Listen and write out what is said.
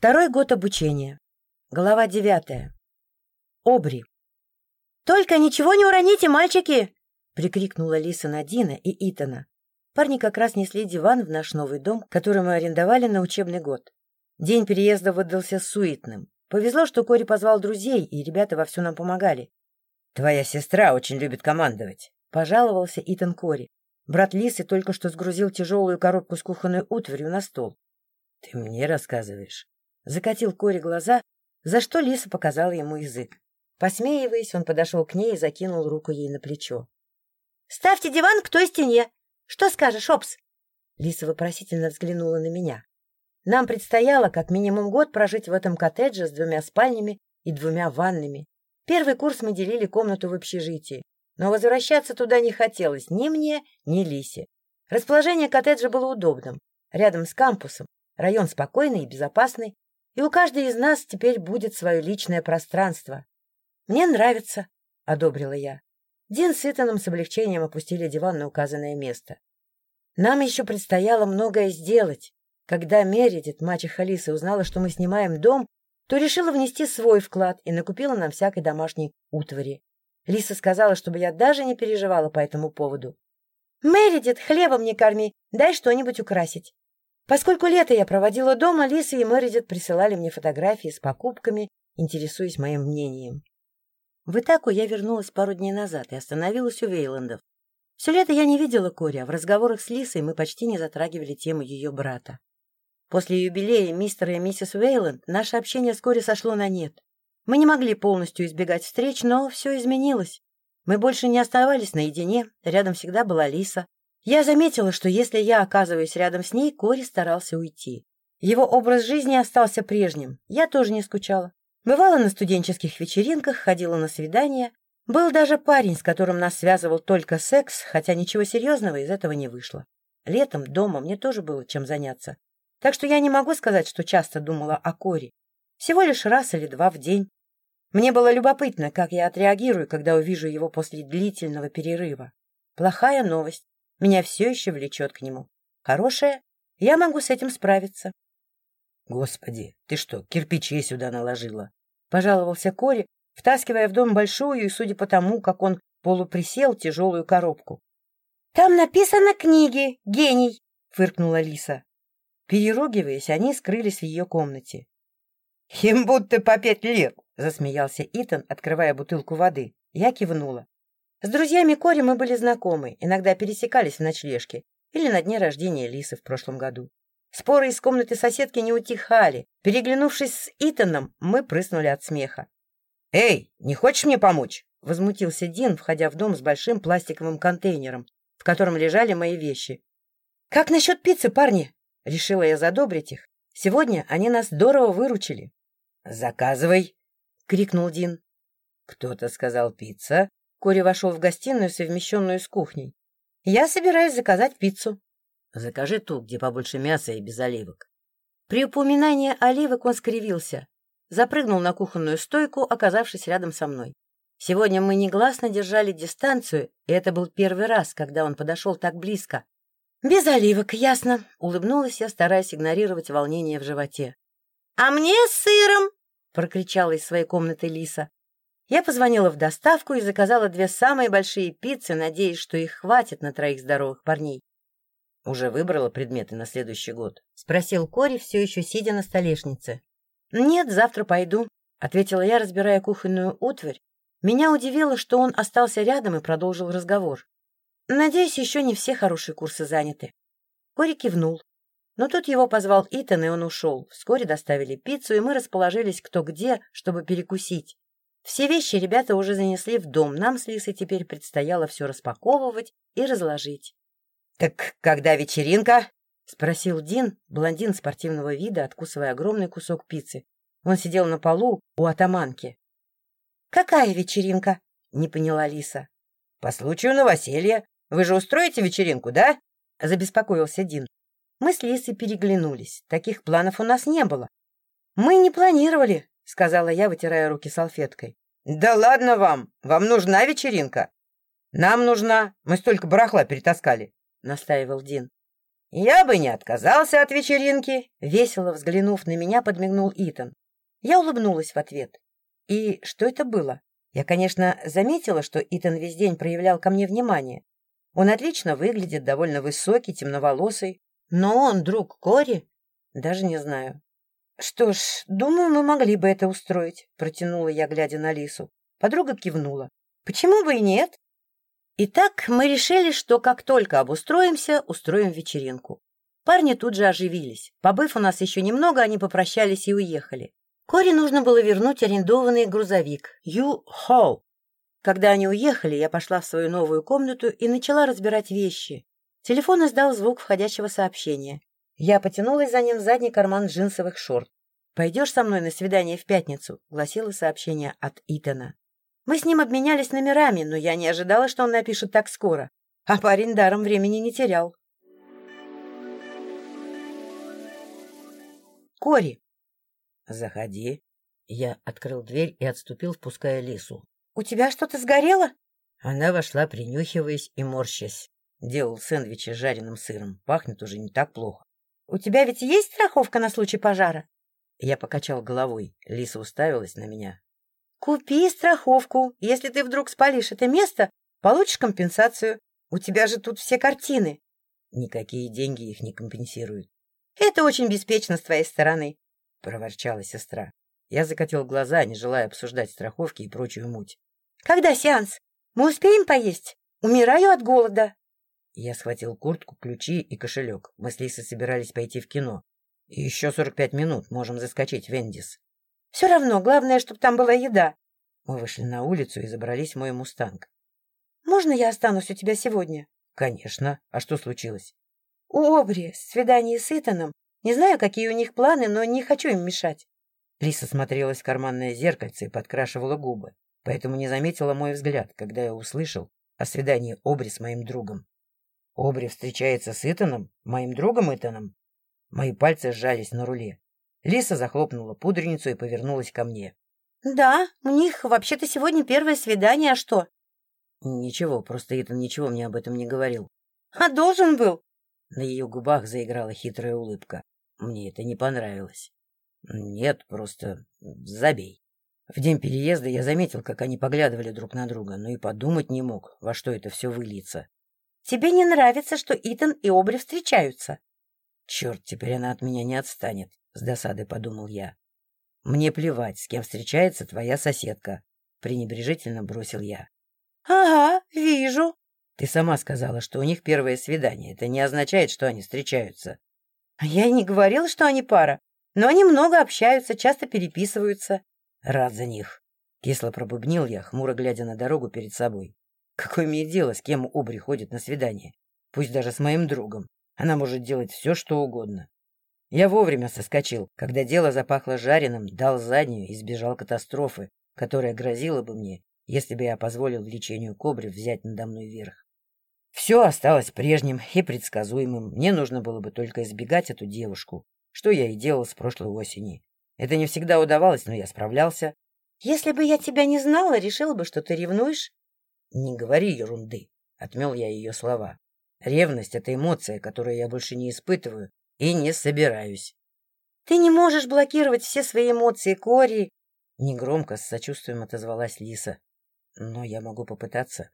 Второй год обучения. Глава девятая. Обри. «Только ничего не уроните, мальчики!» — прикрикнула Лиса на Дина и Итана. Парни как раз несли диван в наш новый дом, который мы арендовали на учебный год. День переезда выдался суетным. Повезло, что Кори позвал друзей, и ребята вовсю нам помогали. «Твоя сестра очень любит командовать», — пожаловался Итан Кори. Брат Лисы только что сгрузил тяжелую коробку с кухонной утварью на стол. — Ты мне рассказываешь? Закатил Кори глаза, за что Лиса показала ему язык. Посмеиваясь, он подошел к ней и закинул руку ей на плечо. — Ставьте диван к той стене. Что скажешь, Опс? Лиса вопросительно взглянула на меня. Нам предстояло как минимум год прожить в этом коттедже с двумя спальнями и двумя ваннами. Первый курс мы делили комнату в общежитии, но возвращаться туда не хотелось ни мне, ни Лисе. Расположение коттеджа было удобным, рядом с кампусом, район спокойный и безопасный, и у каждой из нас теперь будет свое личное пространство. «Мне нравится», — одобрила я. Дин с Итаном с облегчением опустили диван на указанное место. Нам еще предстояло многое сделать. Когда Мередит, мачеха Лисы, узнала, что мы снимаем дом, то решила внести свой вклад и накупила нам всякой домашней утвари. Лиса сказала, чтобы я даже не переживала по этому поводу. «Мередит, хлебом не корми, дай что-нибудь украсить». Поскольку лето я проводила дома, Лиса и Мередит присылали мне фотографии с покупками, интересуясь моим мнением. В Итаку я вернулась пару дней назад и остановилась у Вейландов. Все лето я не видела Кори, а в разговорах с Лисой мы почти не затрагивали тему ее брата. После юбилея мистера и миссис Вейланд наше общение вскоре сошло на нет. Мы не могли полностью избегать встреч, но все изменилось. Мы больше не оставались наедине, рядом всегда была Лиса, я заметила, что если я оказываюсь рядом с ней, Кори старался уйти. Его образ жизни остался прежним. Я тоже не скучала. Бывала на студенческих вечеринках, ходила на свидания. Был даже парень, с которым нас связывал только секс, хотя ничего серьезного из этого не вышло. Летом дома мне тоже было чем заняться. Так что я не могу сказать, что часто думала о Кори. Всего лишь раз или два в день. Мне было любопытно, как я отреагирую, когда увижу его после длительного перерыва. Плохая новость. Меня все еще влечет к нему. Хорошее, я могу с этим справиться. — Господи, ты что, кирпичи сюда наложила? — пожаловался Кори, втаскивая в дом большую и, судя по тому, как он полуприсел, тяжелую коробку. — Там написано книги, гений! — фыркнула Лиса. Переругиваясь, они скрылись в ее комнате. — Им будто по пять лет! — засмеялся Итан, открывая бутылку воды. Я кивнула. С друзьями Кори мы были знакомы, иногда пересекались в ночлежке или на дне рождения Лисы в прошлом году. Споры из комнаты соседки не утихали. Переглянувшись с Итаном, мы прыснули от смеха. «Эй, не хочешь мне помочь?» — возмутился Дин, входя в дом с большим пластиковым контейнером, в котором лежали мои вещи. «Как насчет пиццы, парни?» — решила я задобрить их. «Сегодня они нас здорово выручили». «Заказывай!» — крикнул Дин. «Кто-то сказал пицца?» Кори вошел в гостиную, совмещенную с кухней. «Я собираюсь заказать пиццу». «Закажи ту, где побольше мяса и без оливок». При упоминании оливок он скривился. Запрыгнул на кухонную стойку, оказавшись рядом со мной. Сегодня мы негласно держали дистанцию, и это был первый раз, когда он подошел так близко. «Без оливок, ясно», — улыбнулась я, стараясь игнорировать волнение в животе. «А мне с сыром!» — прокричала из своей комнаты Лиса. Я позвонила в доставку и заказала две самые большие пиццы, надеясь, что их хватит на троих здоровых парней. — Уже выбрала предметы на следующий год? — спросил Кори, все еще сидя на столешнице. — Нет, завтра пойду, — ответила я, разбирая кухонную утварь. Меня удивило, что он остался рядом и продолжил разговор. Надеюсь, еще не все хорошие курсы заняты. Кори кивнул. Но тут его позвал Итан, и он ушел. Вскоре доставили пиццу, и мы расположились кто где, чтобы перекусить. Все вещи ребята уже занесли в дом, нам с Лисой теперь предстояло все распаковывать и разложить. — Так когда вечеринка? — спросил Дин, блондин спортивного вида, откусывая огромный кусок пиццы. Он сидел на полу у атаманки. — Какая вечеринка? — не поняла Лиса. — По случаю новоселья. Вы же устроите вечеринку, да? — забеспокоился Дин. Мы с Лисой переглянулись. Таких планов у нас не было. Мы не планировали, — сказала я, вытирая руки салфеткой. — Да ладно вам! Вам нужна вечеринка? — Нам нужна. Мы столько барахла перетаскали, — настаивал Дин. Я бы не отказался от вечеринки, весело взглянув на меня, подмигнул Итан. Я улыбнулась в ответ. И что это было? Я, конечно, заметила, что Итан весь день проявлял ко мне внимание. Он отлично выглядит, довольно высокий, темноволосый. Но он друг Кори? Даже не знаю. Что ж, думаю, мы могли бы это устроить, протянула я, глядя на Лису. Подруга кивнула. Почему бы и нет? Итак, мы решили, что как только обустроимся, устроим вечеринку. Парни тут же оживились. Побыв у нас еще немного, они попрощались и уехали. Кори нужно было вернуть арендованный грузовик Ю-Хоу. Когда они уехали, я пошла в свою новую комнату и начала разбирать вещи. Телефон издал звук входящего сообщения. Я потянулась за ним в задний карман джинсовых шорт. «Пойдешь со мной на свидание в пятницу?» — гласило сообщение от Итана. Мы с ним обменялись номерами, но я не ожидала, что он напишет так скоро. А парень даром времени не терял. Кори. Заходи. Я открыл дверь и отступил, впуская Лису. У тебя что-то сгорело? Она вошла, принюхиваясь и морщась. Делал сэндвичи с жареным сыром. Пахнет уже не так плохо. У тебя ведь есть страховка на случай пожара? Я покачал головой. Лиса уставилась на меня. Купи страховку. Если ты вдруг спалишь это место, получишь компенсацию. У тебя же тут все картины. Никакие деньги их не компенсируют. Это очень беспечно с твоей стороны, проворчала сестра. Я закатил глаза, не желая обсуждать страховки и прочую муть. Когда сеанс? Мы успеем поесть? Умираю от голода. Я схватил куртку, ключи и кошелек. Мы с Лисой собирались пойти в кино. И еще сорок пять минут можем заскочить в Эндис. Все равно, главное, чтобы там была еда. Мы вышли на улицу и забрались в мой мустанг. Можно я останусь у тебя сегодня? Конечно. А что случилось? У Обри свидание с Итаном. Не знаю, какие у них планы, но не хочу им мешать. Лиса смотрелась в карманное зеркальце и подкрашивала губы, поэтому не заметила мой взгляд, когда я услышал о свидании Обри с моим другом. Обри встречается с Итаном, моим другом Итаном. Мои пальцы сжались на руле. Лиса захлопнула пудреницу и повернулась ко мне. — Да, у них вообще-то сегодня первое свидание, а что? — Ничего, просто Итан ничего мне об этом не говорил. — А должен был? На ее губах заиграла хитрая улыбка. Мне это не понравилось. Нет, просто забей. В день переезда я заметил, как они поглядывали друг на друга, но и подумать не мог, во что это все выльется. Тебе не нравится, что Итан и Обри встречаются? Черт, теперь она от меня не отстанет, с досадой подумал я. Мне плевать, с кем встречается твоя соседка, пренебрежительно бросил я. Ага, вижу. Ты сама сказала, что у них первое свидание. Это не означает, что они встречаются. А я и не говорила, что они пара. Но они много общаются, часто переписываются. Рад за них. Кисло пробубнил я, хмуро глядя на дорогу перед собой. Какое мне дело, с кем Обри ходит на свидание? Пусть даже с моим другом. Она может делать все, что угодно. Я вовремя соскочил, когда дело запахло жареным, дал заднюю и сбежал катастрофы, которая грозила бы мне, если бы я позволил влечению кобры взять надо мной верх. Все осталось прежним и предсказуемым. Мне нужно было бы только избегать эту девушку, что я и делал с прошлой осени. Это не всегда удавалось, но я справлялся. Если бы я тебя не знала, решила бы, что ты ревнуешь. Не говори ерунды, отмел я ее слова. Ревность — это эмоция, которую я больше не испытываю и не собираюсь. Ты не можешь блокировать все свои эмоции, Кори. Негромко, с сочувствием отозвалась Лиса. Но я могу попытаться.